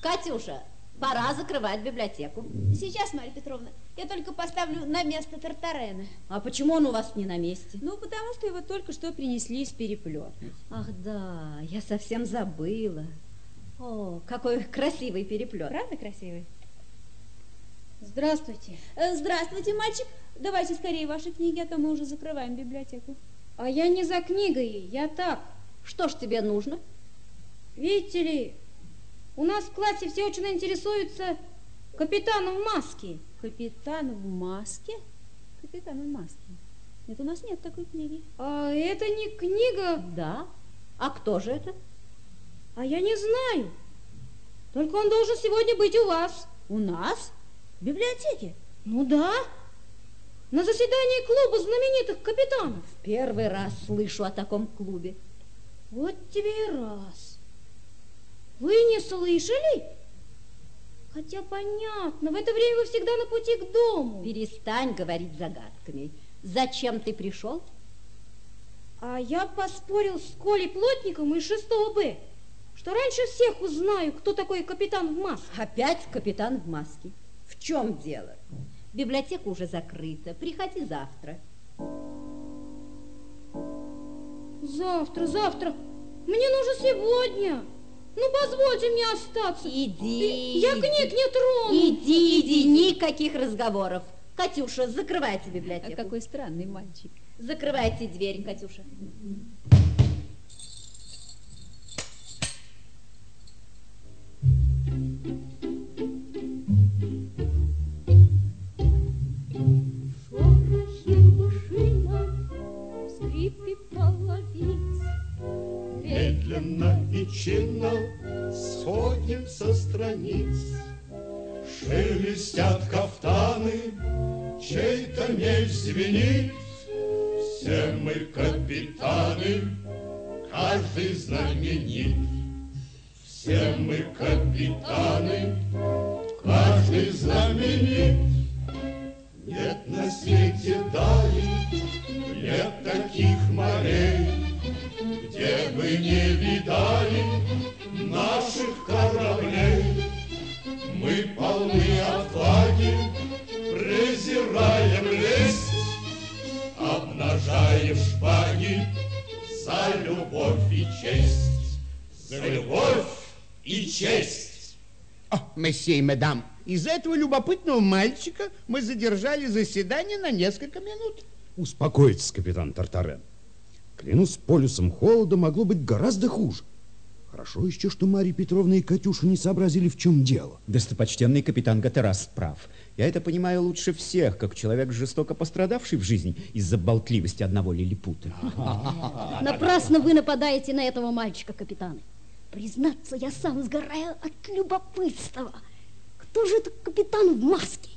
Катюша, пора закрывать библиотеку. Сейчас, Марья Петровна, я только поставлю на место Тартарена. А почему он у вас не на месте? Ну, потому что его только что принесли из переплета. Ах да, я совсем забыла. О, какой красивый переплет. Правда красивый? Здравствуйте. Э, Здравствуйте, мальчик. Давайте скорее ваши книги, а то мы уже закрываем библиотеку. А я не за книгой, я так. Что ж тебе нужно? Видите ли, у нас в классе все очень интересуются капитаном в маске. Капитан в маске? Капитан в маске. Нет, у нас нет такой книги. А это не книга, Да. А кто же это? а я не знаю. Только он должен сегодня быть у вас. У нас? В библиотеке? Ну да, на заседании клуба знаменитых капитанов. В первый раз слышу о таком клубе. Вот тебе и раз. Вы не слышали? Хотя понятно, в это время вы всегда на пути к дому. Перестань говорить загадками. Зачем ты пришел? А я поспорил с Колей Плотником из 6 Б, что раньше всех узнаю, кто такой капитан в маске. Опять капитан в маске. В чем дело? Библиотека уже закрыта. Приходи завтра. Завтра, завтра. Мне нужно сегодня. Ну, позвольте мне остаться. Иди. Я книг не трону. Иди, иди, никаких разговоров. Катюша, закрывайте библиотеку. А какой странный мальчик. Закрывайте дверь, Катюша. Медленно и чинно сходим со страниц. Шелестят кафтаны, чей-то меч звенит. Все мы капитаны, каждый знаменит. Все мы капитаны, каждый знаменит. Нет на свете дали, нет таких морей, вы не видали наших кораблей. Мы полны отваги, презираем лесть, обнажаем шпаги за любовь и честь. За любовь и честь. О, месье и мадам, из-за этого любопытного мальчика мы задержали заседание на несколько минут. Успокойтесь, капитан Тартарен. Клянусь, полюсом холода могло быть гораздо хуже. Хорошо еще, что Марья Петровна и Катюша не сообразили, в чем дело. Достопочтенный капитан Гатерас прав. Я это понимаю лучше всех, как человек, жестоко пострадавший в жизни из-за болтливости одного лилипута. Напрасно вы нападаете на этого мальчика, капитаны. Признаться, я сам сгораю от любопытства. Кто же этот капитан в маске?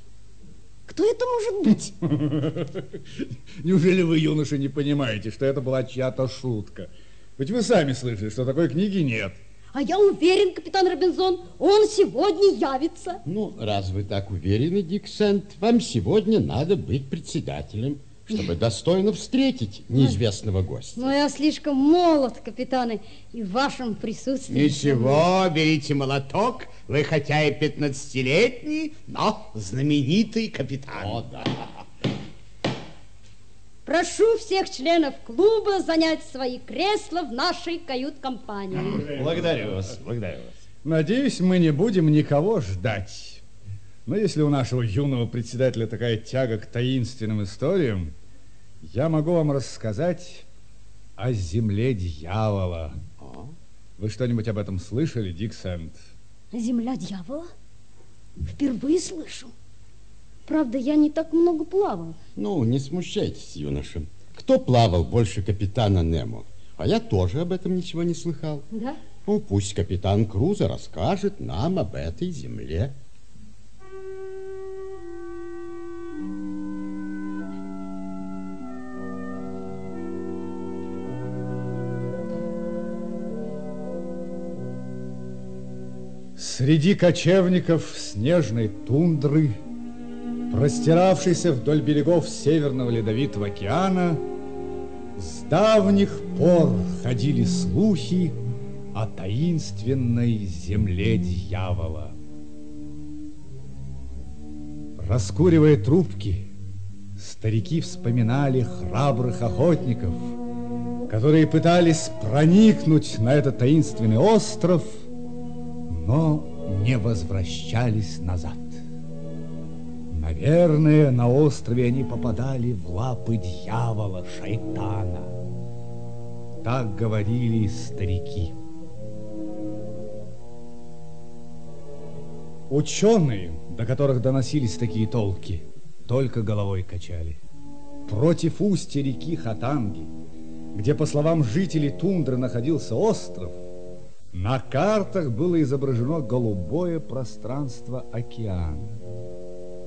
Кто это может быть? Неужели вы, юноша, не понимаете, что это была чья-то шутка? Ведь вы сами слышали, что такой книги нет. А я уверен, капитан Робинзон, он сегодня явится. Ну, раз вы так уверены, Дик Сент, вам сегодня надо быть председателем, чтобы достойно встретить неизвестного гостя. Но я слишком молод, капитаны, и в вашем присутствии... Ничего, берите молоток. Вы хотя и пятнадцатилетний, но знаменитый капитан. О, да. Прошу всех членов клуба занять свои кресла в нашей кают-компании. Благодарю вас, благодарю вас. Надеюсь, мы не будем никого ждать. Но если у нашего юного председателя такая тяга к таинственным историям, я могу вам рассказать о земле дьявола. Вы что-нибудь об этом слышали, Дик Сент? Земля дьявола? Впервые слышу. Правда, я не так много плавал. Ну, не смущайтесь, юноша. Кто плавал больше капитана Немо? А я тоже об этом ничего не слыхал. Да? Ну, пусть капитан Круза расскажет нам об этой земле. Среди кочевников снежной тундры, простиравшейся вдоль берегов Северного Ледовитого океана, с давних пор ходили слухи о таинственной земле дьявола. Раскуривая трубки, старики вспоминали храбрых охотников, которые пытались проникнуть на этот таинственный остров, но не возвращались назад. Наверное, на острове они попадали в лапы дьявола, шайтана. Так говорили старики. Ученые, до которых доносились такие толки, только головой качали. Против устья реки Хатанги, где, по словам жителей тундры, находился остров, на картах было изображено голубое пространство океана.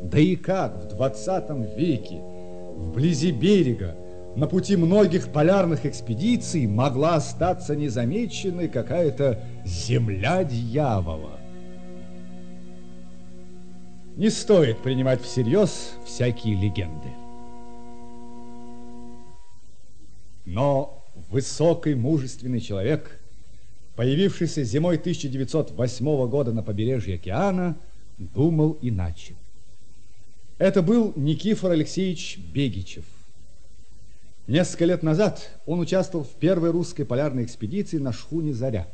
Да и как в 20 веке вблизи берега на пути многих полярных экспедиций могла остаться незамеченной какая-то земля дьявола. Не стоит принимать всерьез всякие легенды. Но высокий мужественный человек, появившийся зимой 1908 года на побережье океана, думал иначе. Это был Никифор Алексеевич Бегичев. Несколько лет назад он участвовал в первой русской полярной экспедиции на шхуне «Заря».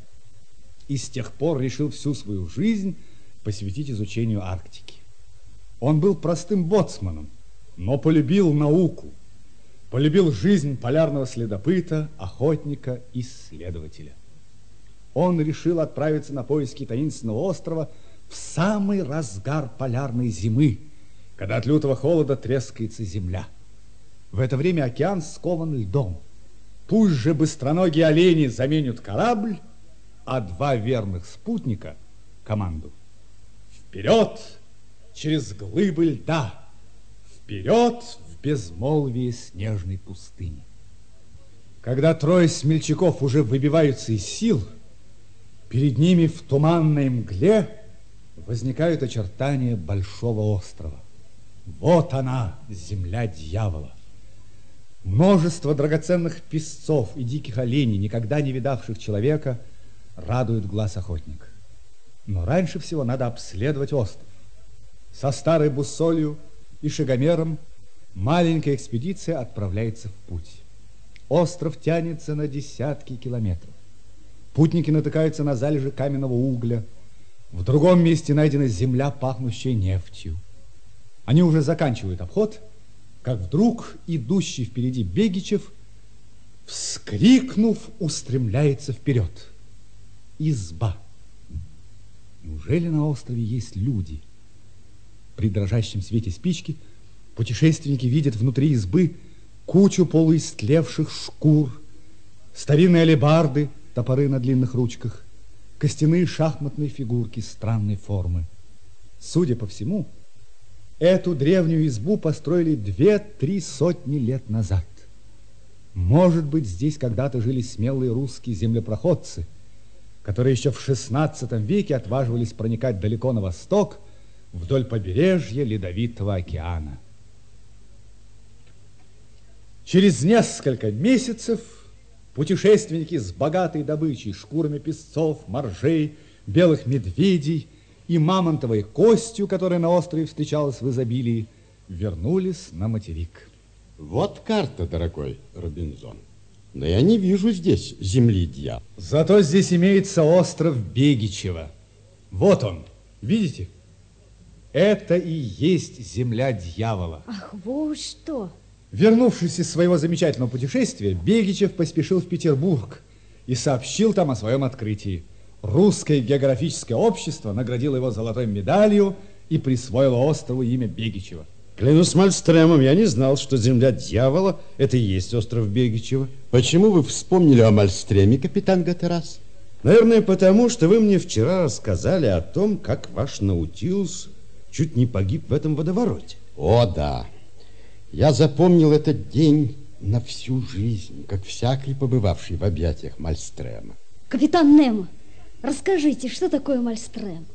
И с тех пор решил всю свою жизнь посвятить изучению Арктики. Он был простым боцманом, но полюбил науку, полюбил жизнь полярного следопыта, охотника, исследователя. Он решил отправиться на поиски таинственного острова в самый разгар полярной зимы – когда от лютого холода трескается земля. В это время океан скован льдом. Пусть же быстроногие олени заменят корабль, а два верных спутника — команду. Вперед через глыбы льда, вперед в безмолвие снежной пустыни. Когда трое смельчаков уже выбиваются из сил, перед ними в туманной мгле возникают очертания большого острова. Вот она, земля дьявола. Множество драгоценных песцов и диких оленей, никогда не видавших человека, радуют глаз охотника. Но раньше всего надо обследовать остров. Со старой буссолью и шагомером маленькая экспедиция отправляется в путь. Остров тянется на десятки километров. Путники натыкаются на залежи каменного угля. В другом месте найдена земля, пахнущая нефтью. Они уже заканчивают обход, как вдруг идущий впереди Бегичев, вскрикнув, устремляется вперед. Изба. Неужели на острове есть люди? При дрожащем свете спички путешественники видят внутри избы кучу полуистлевших шкур, старинные алебарды, топоры на длинных ручках, костяные шахматные фигурки странной формы. Судя по всему, Эту древнюю избу построили две-три сотни лет назад. Может быть, здесь когда-то жили смелые русские землепроходцы, которые еще в XVI веке отваживались проникать далеко на восток, вдоль побережья Ледовитого океана. Через несколько месяцев путешественники с богатой добычей, шкурами песцов, моржей, белых медведей – и мамонтовой костью, которая на острове встречалась в изобилии, вернулись на материк. Вот карта, дорогой Робинзон. Но я не вижу здесь земли дьявола. Зато здесь имеется остров Бегичева. Вот он, видите? Это и есть земля дьявола. Ах, вот что! Вернувшись из своего замечательного путешествия, Бегичев поспешил в Петербург и сообщил там о своем открытии. Русское географическое общество наградило его золотой медалью и присвоило острову имя Бегичева. Клянусь Мальстремом, я не знал, что земля дьявола – это и есть остров Бегичева. Почему вы вспомнили о Мальстреме, капитан Гатерас? Наверное, потому, что вы мне вчера рассказали о том, как ваш Наутилус чуть не погиб в этом водовороте. О, да. Я запомнил этот день на всю жизнь, как всякий побывавший в объятиях Мальстрема. Капитан Немо, Расскажите, что такое Мальстрем?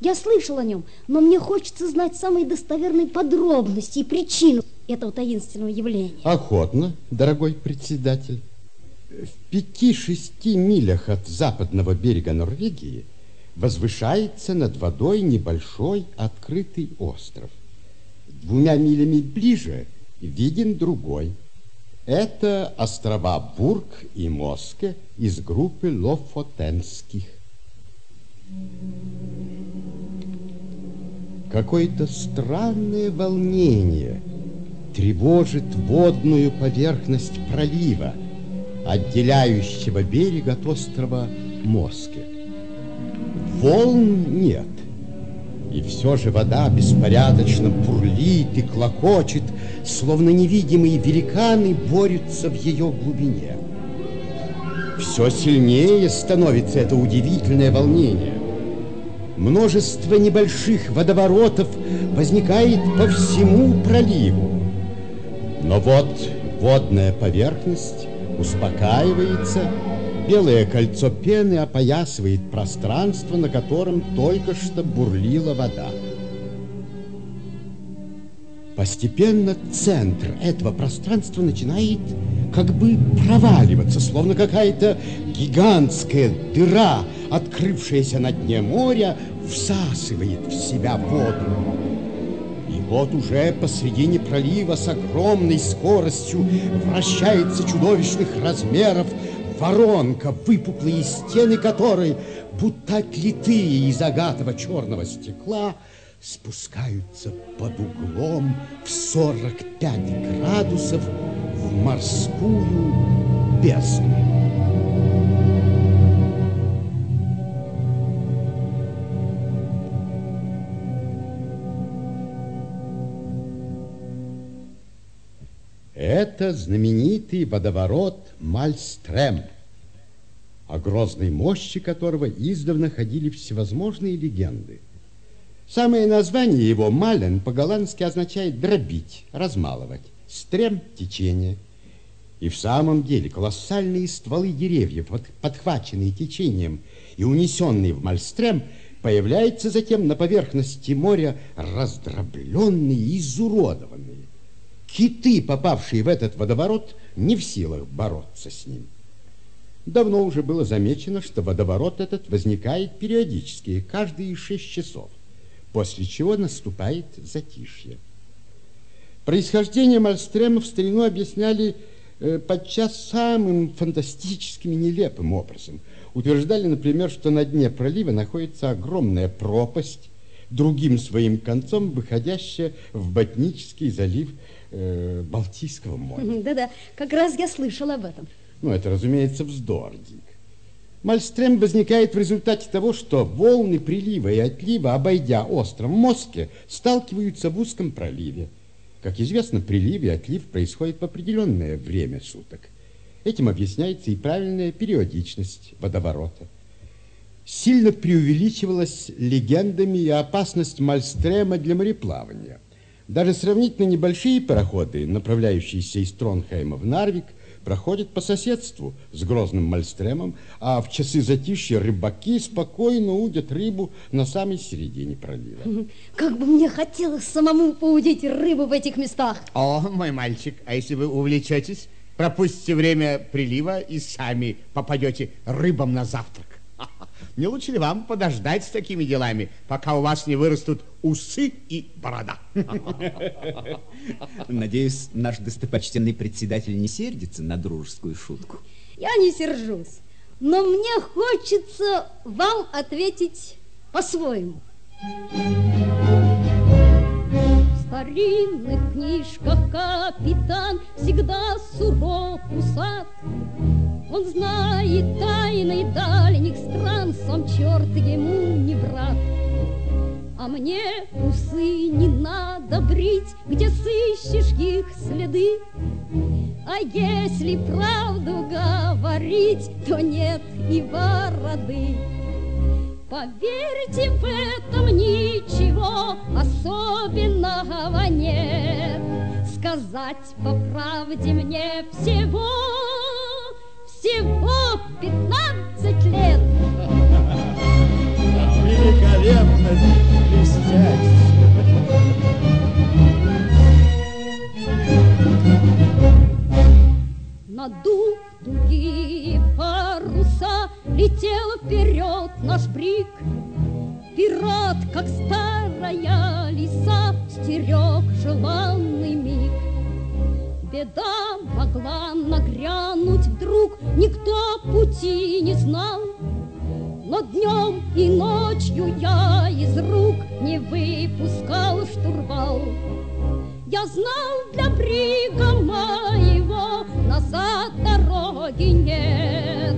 Я слышал о нем, но мне хочется знать самые достоверные подробности и причину этого таинственного явления. Охотно, дорогой председатель. В пяти-шести милях от западного берега Норвегии возвышается над водой небольшой открытый остров. Двумя милями ближе виден другой. Это острова Бург и Моске из группы Лофотенских. Какое-то странное волнение тревожит водную поверхность пролива, отделяющего берег от острова Моске. Волн нет, и все же вода беспорядочно бурлит и клокочет, словно невидимые великаны борются в ее глубине. Все сильнее становится это удивительное волнение. Множество небольших водоворотов возникает по всему проливу. Но вот водная поверхность успокаивается, белое кольцо пены опоясывает пространство, на котором только что бурлила вода. Постепенно центр этого пространства начинает как бы проваливаться, словно какая-то гигантская дыра, открывшаяся на дне моря, всасывает в себя воду. И вот уже посредине пролива с огромной скоростью вращается чудовищных размеров воронка, выпуклые стены которой, будто отлитые из агатого черного стекла, спускаются под углом в 45 градусов в морскую бездну. Это знаменитый водоворот Мальстрем, о грозной мощи которого издавна ходили всевозможные легенды. Самое название его «мален» по-голландски означает «дробить», «размалывать», «стрем» – «течение». И в самом деле колоссальные стволы деревьев, подхваченные течением и унесенные в Мальстрем, появляются затем на поверхности моря раздробленные и изуродованные. Киты, попавшие в этот водоворот, не в силах бороться с ним. Давно уже было замечено, что водоворот этот возникает периодически, каждые шесть часов после чего наступает затишье. Происхождение Мальстрема в старину объясняли э, подчас самым фантастическим и нелепым образом. Утверждали, например, что на дне пролива находится огромная пропасть, другим своим концом выходящая в Ботнический залив э, Балтийского моря. Да-да, как раз я слышала об этом. Ну, это, разумеется, вздор, Дик. Мальстрем возникает в результате того, что волны прилива и отлива, обойдя остров Моске, сталкиваются в узком проливе. Как известно, прилив и отлив происходит в определенное время суток. Этим объясняется и правильная периодичность водоворота. Сильно преувеличивалась легендами и опасность Мальстрема для мореплавания. Даже сравнительно небольшие пароходы, направляющиеся из Тронхейма в Нарвик – проходит по соседству с грозным мальстремом, а в часы затишья рыбаки спокойно удят рыбу на самой середине пролива. Как бы мне хотелось самому поудить рыбу в этих местах. О, мой мальчик, а если вы увлечетесь, пропустите время прилива и сами попадете рыбам на завтрак. Не лучше ли вам подождать с такими делами, пока у вас не вырастут усы и борода? Надеюсь, наш достопочтенный председатель не сердится на дружескую шутку. Я не сержусь, но мне хочется вам ответить по-своему. В старинных книжках капитан всегда суров усад. Он знает тайны дальних стран, сам черт ему не брат. А мне усы не надо брить, где сыщешь их следы. А если правду говорить, то нет и бороды. Поверьте, в этом ничего особенного нет. Сказать по правде мне всего всего 15 лет. Великолепно, блестяще. На Надув тугие паруса, Летел вперед наш брик. Пират, как старая лиса, Стерег желанный миг. Беда могла нагрянуть вдруг, Никто пути не знал. Но днем и ночью я из рук Не выпускал штурвал. Я знал для брига моего Назад дороги нет,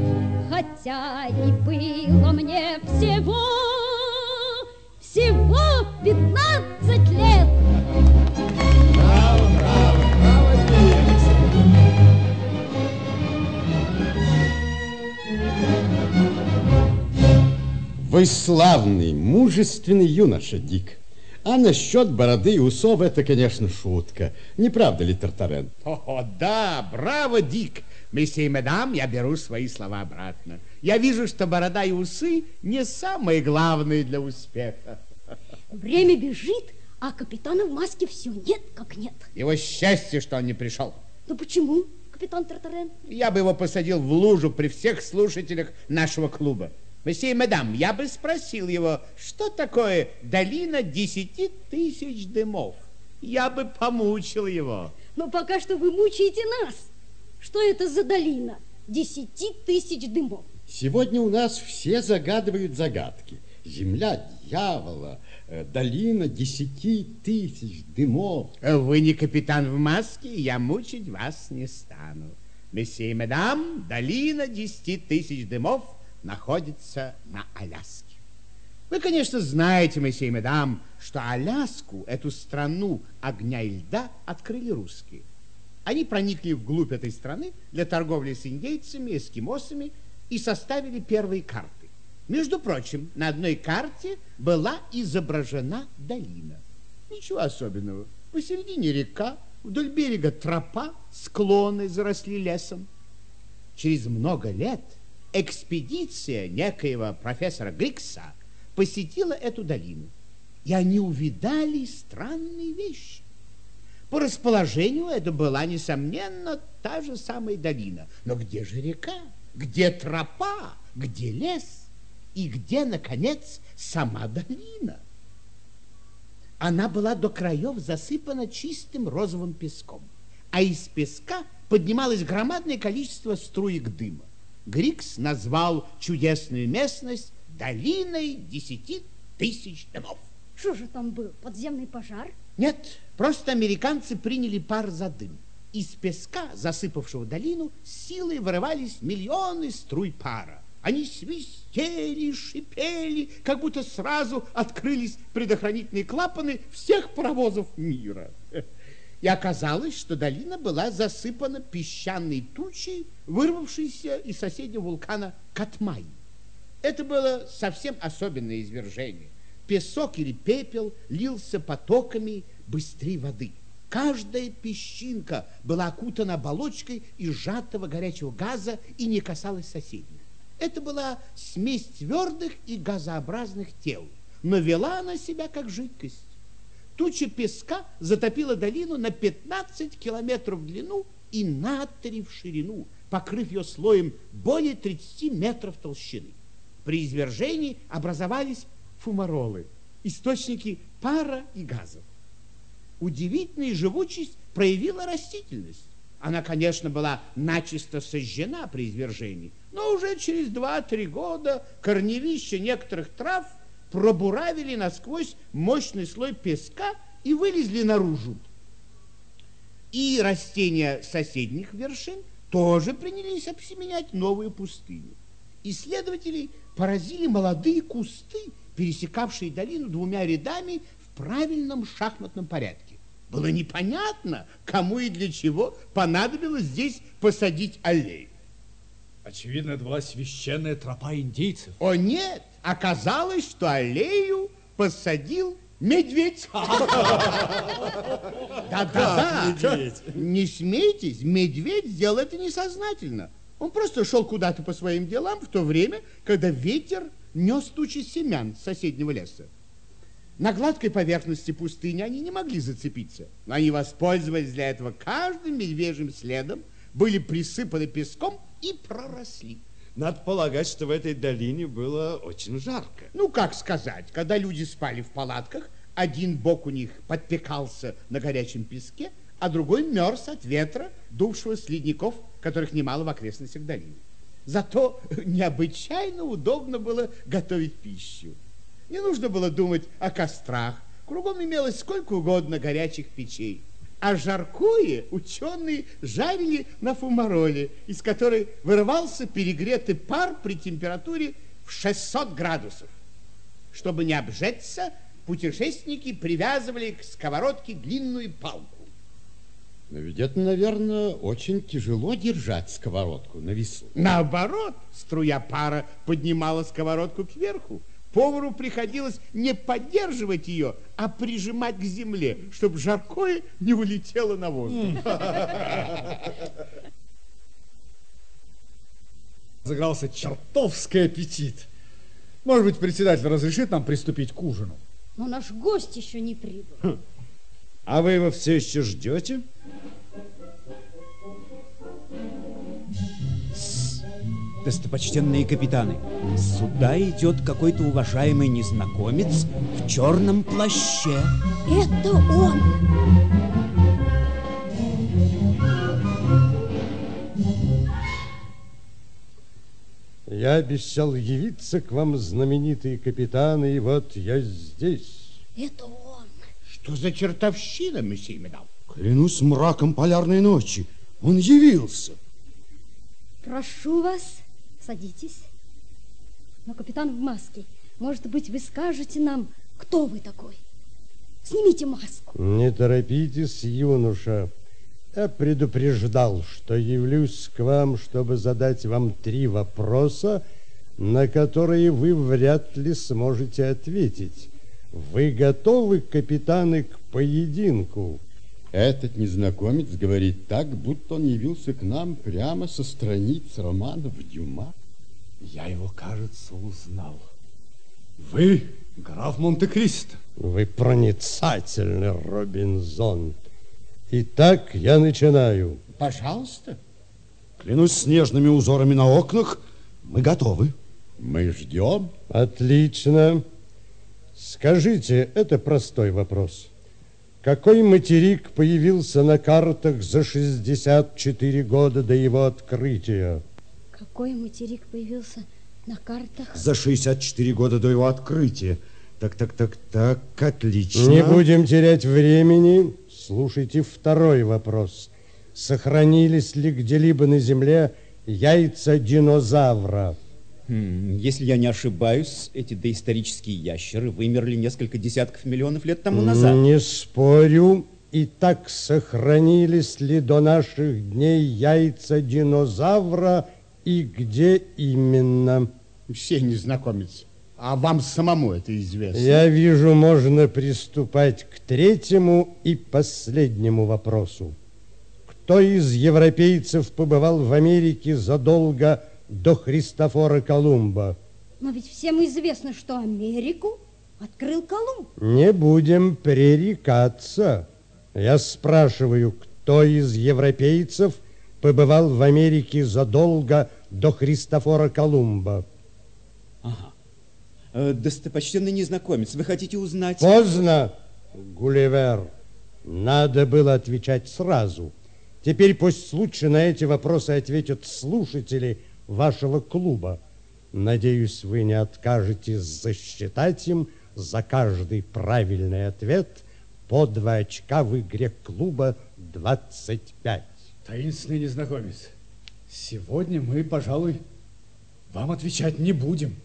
Хотя и было мне всего Всего пятнадцать Вы славный, мужественный юноша, Дик. А насчет бороды и усов это, конечно, шутка. Не правда ли, Тартарен? О, да, браво, Дик. Месье и мадам, я беру свои слова обратно. Я вижу, что борода и усы не самые главные для успеха. Время бежит, а капитана в маске все нет как нет. Его счастье, что он не пришел. Ну почему, капитан Тартарен? Я бы его посадил в лужу при всех слушателях нашего клуба. Месье и мадам, я бы спросил его, что такое долина десяти тысяч дымов. Я бы помучил его. Но пока что вы мучаете нас. Что это за долина? Десяти тысяч дымов. Сегодня у нас все загадывают загадки. Земля дьявола, э, долина десяти тысяч дымов. Вы не капитан в маске, я мучить вас не стану. Месье и мадам, долина десяти тысяч дымов находится на Аляске. Вы, конечно, знаете, месье и мадам, что Аляску, эту страну огня и льда, открыли русские. Они проникли вглубь этой страны для торговли с индейцами, эскимосами и составили первые карты. Между прочим, на одной карте была изображена долина. Ничего особенного. Посередине река, вдоль берега тропа, склоны заросли лесом. Через много лет экспедиция некоего профессора Грикса посетила эту долину, и они увидали странные вещи. По расположению это была, несомненно, та же самая долина. Но где же река? Где тропа? Где лес? И где, наконец, сама долина? Она была до краев засыпана чистым розовым песком, а из песка поднималось громадное количество струек дыма. Грикс назвал чудесную местность долиной десяти тысяч домов. Что же там был? Подземный пожар? Нет, просто американцы приняли пар за дым. Из песка, засыпавшего долину, силой вырывались миллионы струй пара. Они свистели, шипели, как будто сразу открылись предохранительные клапаны всех паровозов мира. И оказалось, что долина была засыпана песчаной тучей, вырвавшейся из соседнего вулкана Катмай. Это было совсем особенное извержение. Песок или пепел лился потоками быстрее воды. Каждая песчинка была окутана оболочкой из сжатого горячего газа и не касалась соседних. Это была смесь твердых и газообразных тел, но вела она себя как жидкость. Туча песка затопила долину на 15 километров в длину и на 3 в ширину, покрыв ее слоем более 30 метров толщины. При извержении образовались фумаролы, источники пара и газов. Удивительная живучесть проявила растительность. Она, конечно, была начисто сожжена при извержении, но уже через 2-3 года корневища некоторых трав пробуравили насквозь мощный слой песка и вылезли наружу. И растения соседних вершин тоже принялись обсеменять новую пустыню. Исследователи поразили молодые кусты, пересекавшие долину двумя рядами в правильном шахматном порядке. Было непонятно, кому и для чего понадобилось здесь посадить аллею. Очевидно, это была священная тропа индейцев. О нет, оказалось, что аллею посадил медведь. Да-да-да. Не смейтесь, медведь сделал это несознательно. Он просто шел куда-то по своим делам в то время, когда ветер нес тучи семян с соседнего леса. На гладкой поверхности пустыни они не могли зацепиться, но они воспользовались для этого каждым медвежьим следом, были присыпаны песком и проросли. Надо полагать, что в этой долине было очень жарко. Ну, как сказать, когда люди спали в палатках, один бок у них подпекался на горячем песке, а другой мерз от ветра, дувшего с ледников, которых немало в окрестностях долины. Зато необычайно удобно было готовить пищу. Не нужно было думать о кострах. Кругом имелось сколько угодно горячих печей. А жаркое ученые жарили на фумароле, из которой вырывался перегретый пар при температуре в 600 градусов. Чтобы не обжечься, путешественники привязывали к сковородке длинную палку. Но ведь это, наверное, очень тяжело держать сковородку на весу. Наоборот, струя пара поднимала сковородку кверху. Повару приходилось не поддерживать ее, а прижимать к земле, чтобы жаркое не улетело на воздух. Загрался чертовский аппетит. Может быть, председатель разрешит нам приступить к ужину? Но наш гость еще не прибыл. А вы его все еще ждете? Достопочтенные капитаны, сюда идет какой-то уважаемый незнакомец в черном плаще. Это он! Я обещал явиться к вам, знаменитые капитаны, и вот я здесь. Это он! Что за чертовщина, месье Медал? Клянусь мраком полярной ночи, он явился. Прошу вас, садитесь. Но капитан в маске. Может быть, вы скажете нам, кто вы такой? Снимите маску. Не торопитесь, юноша. Я предупреждал, что явлюсь к вам, чтобы задать вам три вопроса, на которые вы вряд ли сможете ответить. Вы готовы, капитаны, к поединку? Этот незнакомец говорит так, будто он явился к нам прямо со страниц романов Дюма. Я его, кажется, узнал. Вы граф Монте-Кристо. Вы проницательный, Робинзон. Итак, я начинаю. Пожалуйста. Клянусь снежными узорами на окнах, мы готовы. Мы ждем. Отлично. Скажите, это простой вопрос. Какой материк появился на картах за 64 года до его открытия? Какой материк появился на картах? За 64 года до его открытия. Так, так, так, так, отлично. Не будем терять времени. Слушайте второй вопрос. Сохранились ли где-либо на Земле яйца динозавра? Если я не ошибаюсь, эти доисторические ящеры вымерли несколько десятков миллионов лет тому назад. Не спорю. И так сохранились ли до наших дней яйца динозавра и где именно? Все незнакомец. А вам самому это известно? Я вижу, можно приступать к третьему и последнему вопросу. Кто из европейцев побывал в Америке задолго до Христофора Колумба? Но ведь всем известно, что Америку открыл Колумб. Не будем пререкаться. Я спрашиваю, кто из европейцев побывал в Америке задолго до Христофора Колумба? Ага. Э, Достопочтенный незнакомец, вы хотите узнать... Поздно, Гулливер. Надо было отвечать сразу. Теперь пусть лучше на эти вопросы ответят слушатели вашего клуба. Надеюсь, вы не откажетесь засчитать им за каждый правильный ответ по два очка в игре клуба 25. Таинственный незнакомец, сегодня мы, пожалуй, вам отвечать не будем.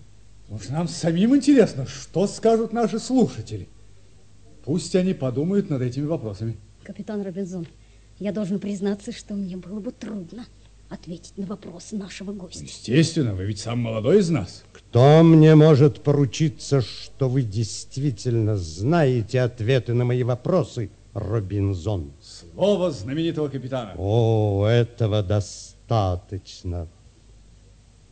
Потому что нам самим интересно, что скажут наши слушатели. Пусть они подумают над этими вопросами. Капитан Робинзон, я должен признаться, что мне было бы трудно ответить на вопросы нашего гостя. Естественно, вы ведь самый молодой из нас. Кто мне может поручиться, что вы действительно знаете ответы на мои вопросы, Робинзон? Слово знаменитого капитана. О, этого достаточно.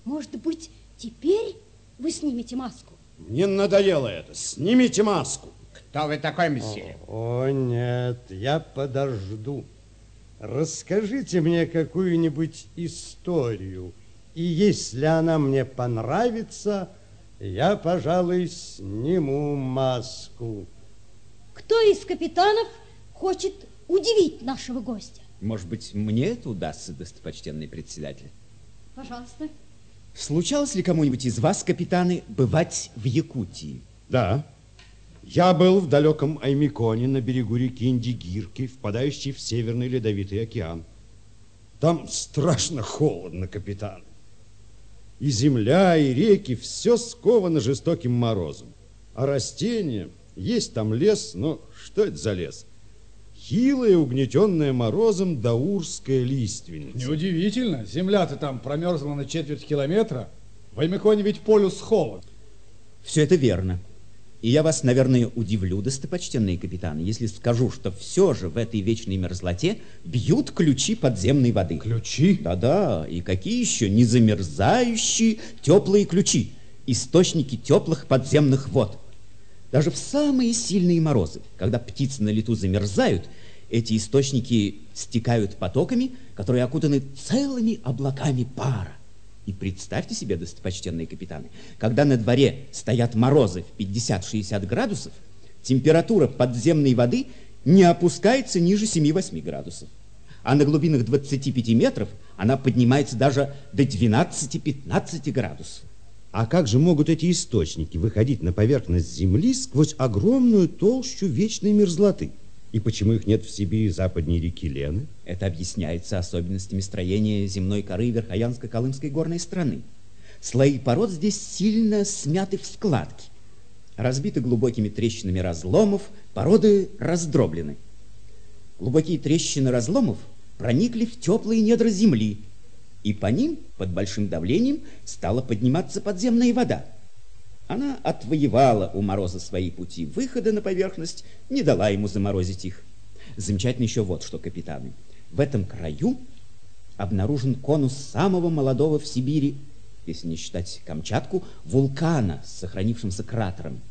Может быть, теперь вы снимете маску? Мне надоело это. Снимите маску. Кто вы такой, месье? О, нет, я подожду. Расскажите мне какую-нибудь историю, и если она мне понравится, я, пожалуй, сниму маску. Кто из капитанов хочет удивить нашего гостя? Может быть, мне это удастся, достопочтенный председатель? Пожалуйста. Случалось ли кому-нибудь из вас, капитаны, бывать в Якутии? Да. Я был в далеком Аймиконе на берегу реки Индигирки, впадающей в Северный Ледовитый океан. Там страшно холодно, капитан. И земля, и реки, все сковано жестоким морозом. А растения, есть там лес, но что это за лес? Хилая, угнетенная морозом даурская лиственница. Неудивительно. Земля-то там промерзла на четверть километра. В Аймеконе ведь полюс холод. Все это верно. И я вас, наверное, удивлю, достопочтенные капитаны, если скажу, что все же в этой вечной мерзлоте бьют ключи подземной воды. Ключи? Да-да, и какие еще незамерзающие теплые ключи, источники теплых подземных вод. Даже в самые сильные морозы, когда птицы на лету замерзают, эти источники стекают потоками, которые окутаны целыми облаками пара. И представьте себе, достопочтенные капитаны, когда на дворе стоят морозы в 50-60 градусов, температура подземной воды не опускается ниже 7-8 градусов. А на глубинах 25 метров она поднимается даже до 12-15 градусов. А как же могут эти источники выходить на поверхность Земли сквозь огромную толщу вечной мерзлоты? И почему их нет в Сибири западней реки Лены? Это объясняется особенностями строения земной коры Верхоянско-Колымской горной страны. Слои пород здесь сильно смяты в складки. Разбиты глубокими трещинами разломов, породы раздроблены. Глубокие трещины разломов проникли в теплые недра земли, и по ним, под большим давлением, стала подниматься подземная вода. Она отвоевала у Мороза свои пути выхода на поверхность, не дала ему заморозить их. Замечательно еще вот что, капитаны. В этом краю обнаружен конус самого молодого в Сибири, если не считать Камчатку, вулкана с сохранившимся кратером.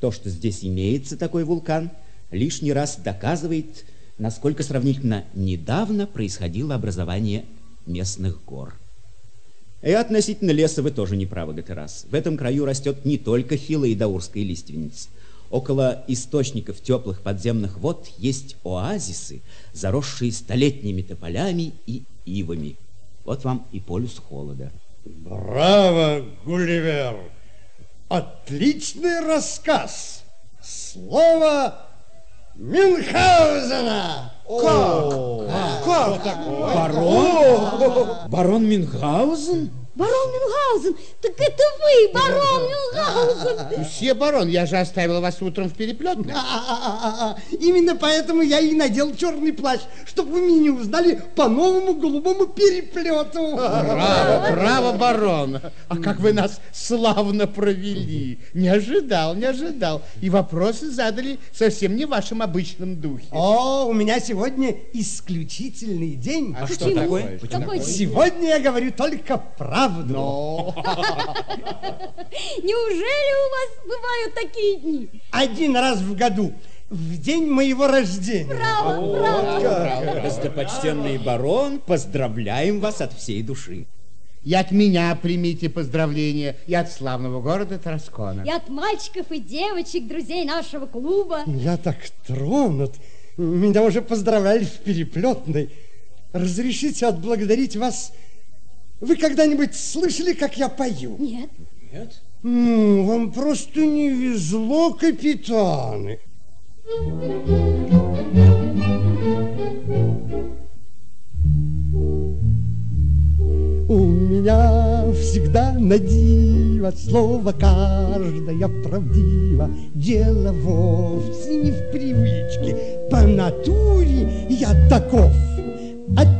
То, что здесь имеется такой вулкан, лишний раз доказывает, насколько сравнительно недавно происходило образование местных гор. И относительно леса вы тоже не правы, Гатерас. В этом краю растет не только хилая и даурская лиственница. Около источников теплых подземных вод есть оазисы, заросшие столетними тополями и ивами. Вот вам и полюс холода. Браво, Гулливер! Отличный рассказ! Слово Мюнхгаузена! Как? Барон? Барон Мюнхгаузен? Барон Мюнхгаузен, так это вы, барон Мюнхгаузен. Все, барон, я же оставил вас утром в переплетной. А, а, а, именно поэтому я и надел черный плащ, чтобы вы меня не узнали по новому голубому переплету. Браво, браво, барон. А как вы нас славно провели. Не ожидал, не ожидал. И вопросы задали совсем не в вашем обычном духе. О, у меня сегодня исключительный день. А что такое? Какой день? Сегодня я говорю только правду. Но... Неужели у вас бывают такие дни? Один раз в году, в день моего рождения. Браво, браво. Достопочтенный барон, поздравляем вас от всей души. И от меня примите поздравления, и от славного города Тараскона. И от мальчиков и девочек, друзей нашего клуба. Я так тронут. Меня уже поздравляли в переплетной. Разрешите отблагодарить вас вы когда-нибудь слышали, как я пою? Нет. Нет? Ну, вам просто не везло, капитаны. У меня всегда на диво слово каждое правдиво. Дело вовсе не в привычке, по натуре я таков.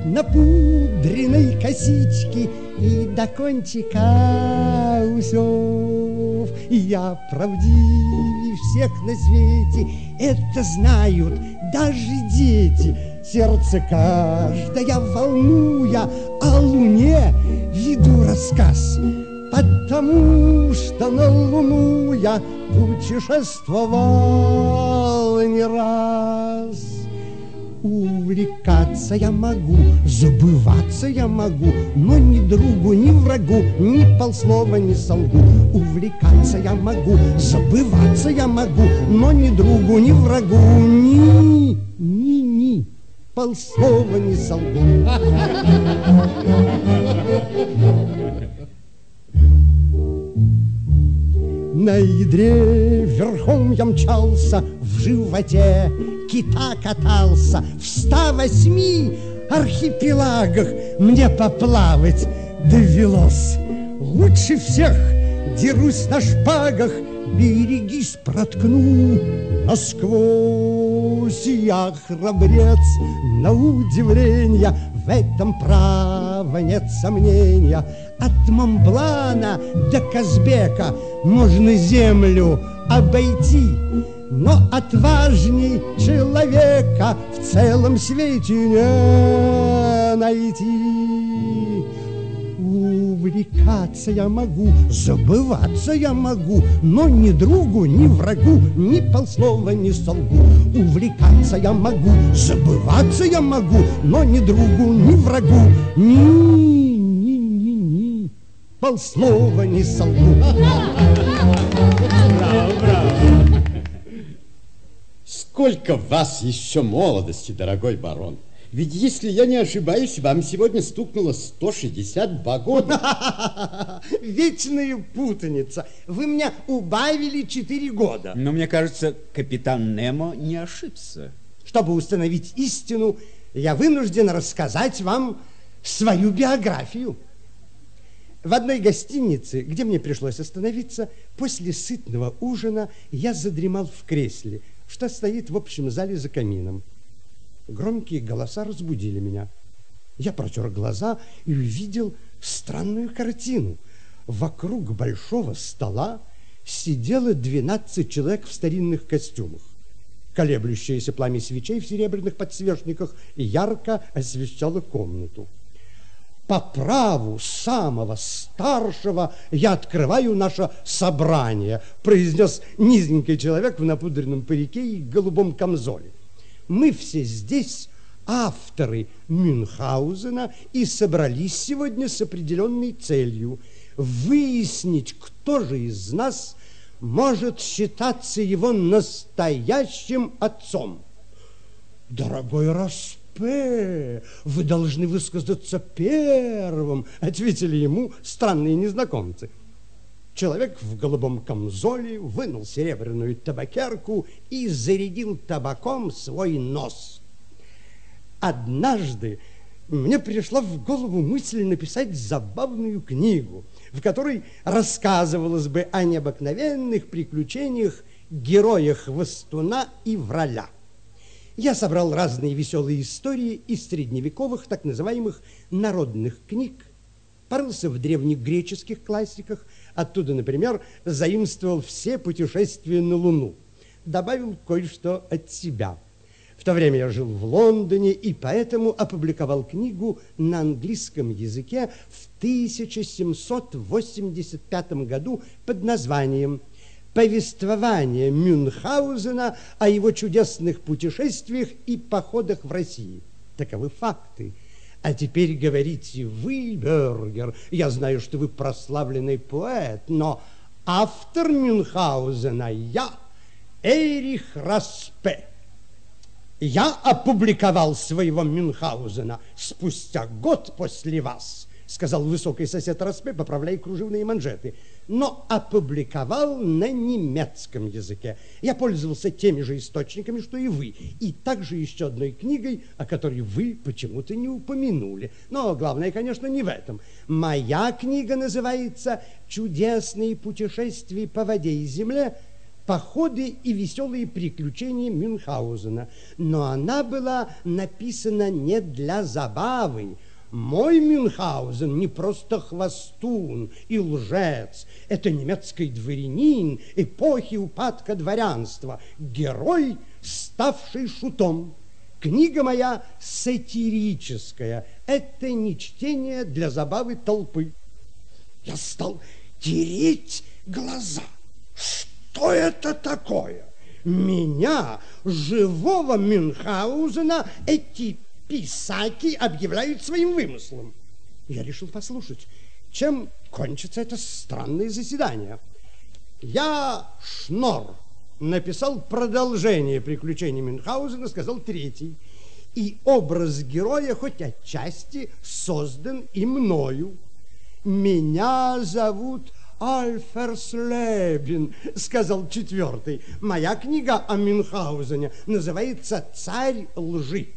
От напудренной косички и до кончика усов. Я правдивее всех на свете, это знают даже дети. Сердце каждое волнуя о луне веду рассказ Потому что на луну я путешествовал не раз Увлекаться я могу, забываться я могу, но ни другу, ни врагу, ни полслова не солгу. Увлекаться я могу, забываться я могу, но ни другу, ни врагу, ни, ни, ни полслова не солгу. На ядре верхом я мчался, в животе кита катался, в ста восьми архипелагах мне поплавать довелось. Лучше всех дерусь на шпагах, берегись, проткну насквозь. Я храбрец, на удивление, в этом права нет сомнения. От Монблана до Казбека можно землю обойти, но отважней человека в целом свете не найти. Увлекаться я могу, забываться я могу, но ни другу, ни врагу, ни полслова не солгу. Увлекаться я могу, забываться я могу, но ни другу, ни врагу, ни, ни, ни, ни полслова не солгу. Браво. Сколько в вас еще молодости, дорогой барон. Ведь, если я не ошибаюсь, вам сегодня стукнуло 162 года. Вечная путаница. Вы меня убавили 4 года. Но мне кажется, капитан Немо не ошибся. Чтобы установить истину, я вынужден рассказать вам свою биографию. В одной гостинице, где мне пришлось остановиться, после сытного ужина я задремал в кресле, что стоит в общем зале за камином. Громкие голоса разбудили меня. Я протер глаза и увидел странную картину. Вокруг большого стола сидело 12 человек в старинных костюмах. Колеблющееся пламя свечей в серебряных подсвечниках ярко освещало комнату. По праву самого старшего я открываю наше собрание, произнес низенький человек в напудренном парике и голубом камзоле. Мы все здесь авторы Мюнхгаузена и собрались сегодня с определенной целью выяснить, кто же из нас может считаться его настоящим отцом. Дорогой Распе, вы должны высказаться первым, ответили ему странные незнакомцы. Человек в голубом камзоле вынул серебряную табакерку и зарядил табаком свой нос. Однажды мне пришла в голову мысль написать забавную книгу, в которой рассказывалось бы о необыкновенных приключениях героях Востуна и Враля. Я собрал разные веселые истории из средневековых так называемых народных книг, порылся в древних греческих классиках, оттуда, например, заимствовал все путешествия на Луну, добавил кое-что от себя. В то время я жил в Лондоне и поэтому опубликовал книгу на английском языке в 1785 году под названием «Повествование Мюнхгаузена о его чудесных путешествиях и походах в России». Таковы факты – а теперь говорите вы, Бергер, я знаю, что вы прославленный поэт, но автор Мюнхгаузена я, Эрих Распе. Я опубликовал своего Мюнхгаузена спустя год после вас, сказал высокий сосед Распе, поправляя кружевные манжеты но опубликовал на немецком языке. Я пользовался теми же источниками, что и вы, и также еще одной книгой, о которой вы почему-то не упомянули. Но главное, конечно, не в этом. Моя книга называется «Чудесные путешествия по воде и земле», походы и веселые приключения Мюнхгаузена. Но она была написана не для забавы, мой Мюнхгаузен не просто хвостун и лжец. Это немецкий дворянин эпохи упадка дворянства, герой, ставший шутом. Книга моя сатирическая. Это не чтение для забавы толпы. Я стал тереть глаза. Что это такое? Меня, живого Мюнхгаузена, эти писаки объявляют своим вымыслом. Я решил послушать, чем кончится это странное заседание. Я, Шнор, написал продолжение приключений Мюнхгаузена, сказал третий. И образ героя хоть отчасти создан и мною. Меня зовут Альферслебен, сказал четвертый. Моя книга о Мюнхгаузене называется «Царь лжи».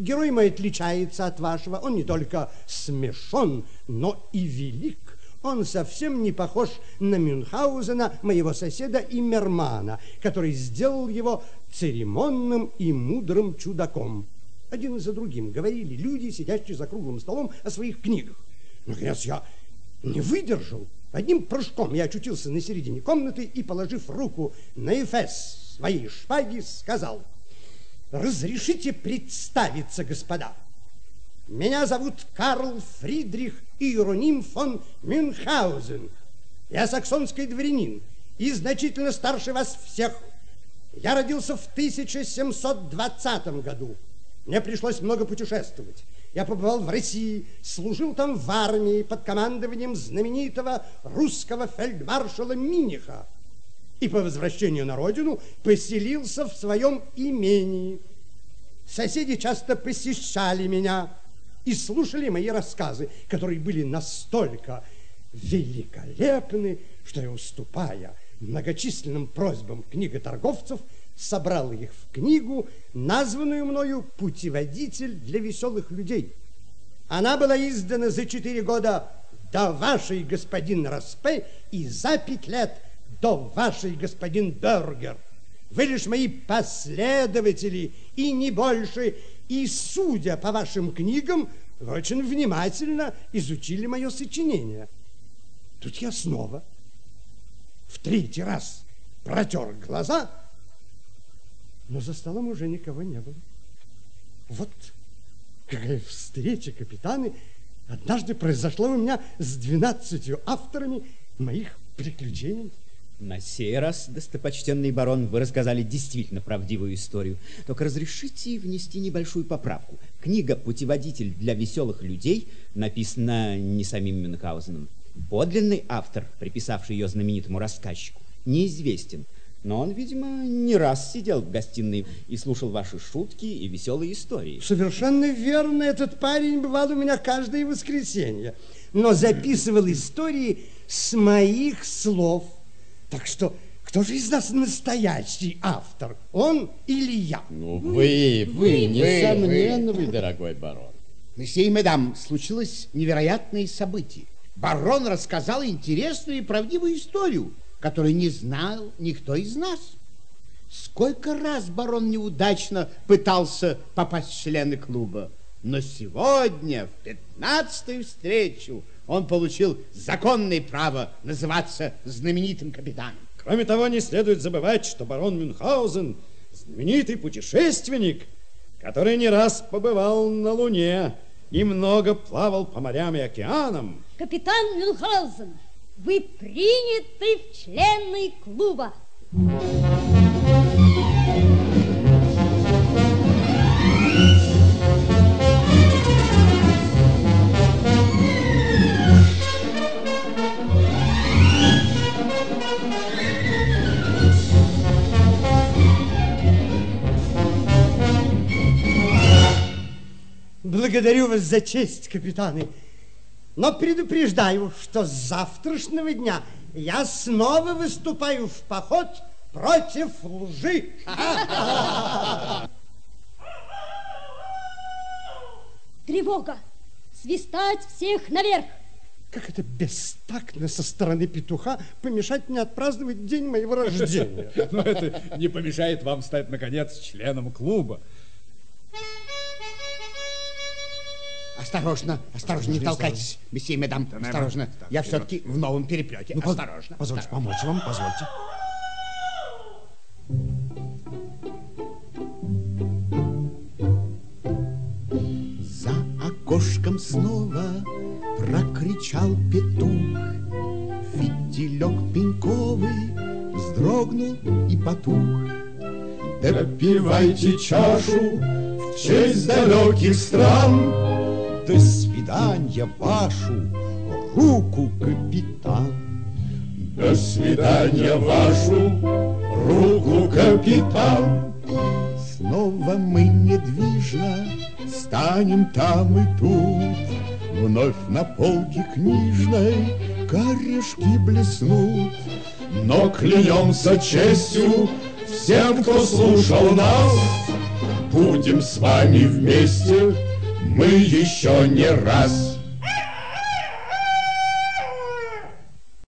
Герой мой отличается от вашего. Он не только смешон, но и велик. Он совсем не похож на Мюнхгаузена, моего соседа и Мермана, который сделал его церемонным и мудрым чудаком. Один за другим говорили люди, сидящие за круглым столом, о своих книгах. Наконец я не выдержал. Одним прыжком я очутился на середине комнаты и, положив руку на эфес своей шпаги, сказал, «Разрешите представиться, господа. Меня зовут Карл Фридрих Иероним фон Мюнхгаузен. Я саксонский дворянин и значительно старше вас всех. Я родился в 1720 году. Мне пришлось много путешествовать. Я побывал в России, служил там в армии под командованием знаменитого русского фельдмаршала Миниха. И по возвращению на родину поселился в своем имении. Соседи часто посещали меня и слушали мои рассказы, которые были настолько великолепны, что я, уступая многочисленным просьбам книготорговцев, собрал их в книгу, названную мною «Путеводитель для веселых людей». Она была издана за четыре года до вашей господин Распе и за пять лет до вашей господин Бергер. Вы лишь мои последователи и не больше, и, судя по вашим книгам, вы очень внимательно изучили мое сочинение. Тут я снова в третий раз протер глаза но за столом уже никого не было. Вот какая встреча, капитаны, однажды произошла у меня с двенадцатью авторами моих приключений. На сей раз, достопочтенный барон, вы рассказали действительно правдивую историю. Только разрешите внести небольшую поправку. Книга «Путеводитель для веселых людей» написана не самим Мюнхгаузеном. Подлинный автор, приписавший ее знаменитому рассказчику, неизвестен – но он, видимо, не раз сидел в гостиной и слушал ваши шутки и веселые истории. Совершенно верно. Этот парень бывал у меня каждое воскресенье. Но записывал истории с моих слов. Так что кто же из нас настоящий автор? Он или я? Ну, вы, вы, вы несомненно, вы, дорогой барон. Месье и мадам, случилось невероятное событие. Барон рассказал интересную и правдивую историю, который не знал никто из нас. Сколько раз барон неудачно пытался попасть в члены клуба, но сегодня, в пятнадцатую встречу, он получил законное право называться знаменитым капитаном. Кроме того, не следует забывать, что барон Мюнхгаузен – знаменитый путешественник, который не раз побывал на Луне и много плавал по морям и океанам. Капитан Мюнхгаузен, вы приняты в члены клуба. Благодарю вас за честь, капитаны. Но предупреждаю, что с завтрашнего дня я снова выступаю в поход против лжи. Тревога! Свистать всех наверх! Как это бестактно со стороны петуха помешать мне отпраздновать день моего рождения. Но это не помешает вам стать, наконец, членом клуба. Осторожно, осторожно, не толкайтесь, месье медам, осторожно. Я все-таки в новом переплете. Ну, осторожно. Позвольте помочь вам, позвольте. За окошком снова прокричал петух. Фитилек пеньковый вздрогнул и потух. Допивайте чашу в честь далеких стран. До свидания вашу руку, капитан. До свидания вашу руку, капитан. Снова мы недвижно станем там и тут. Вновь на полке книжной корешки блеснут. Но клянемся честью всем, кто слушал нас, Будем с вами вместе мы еще не раз.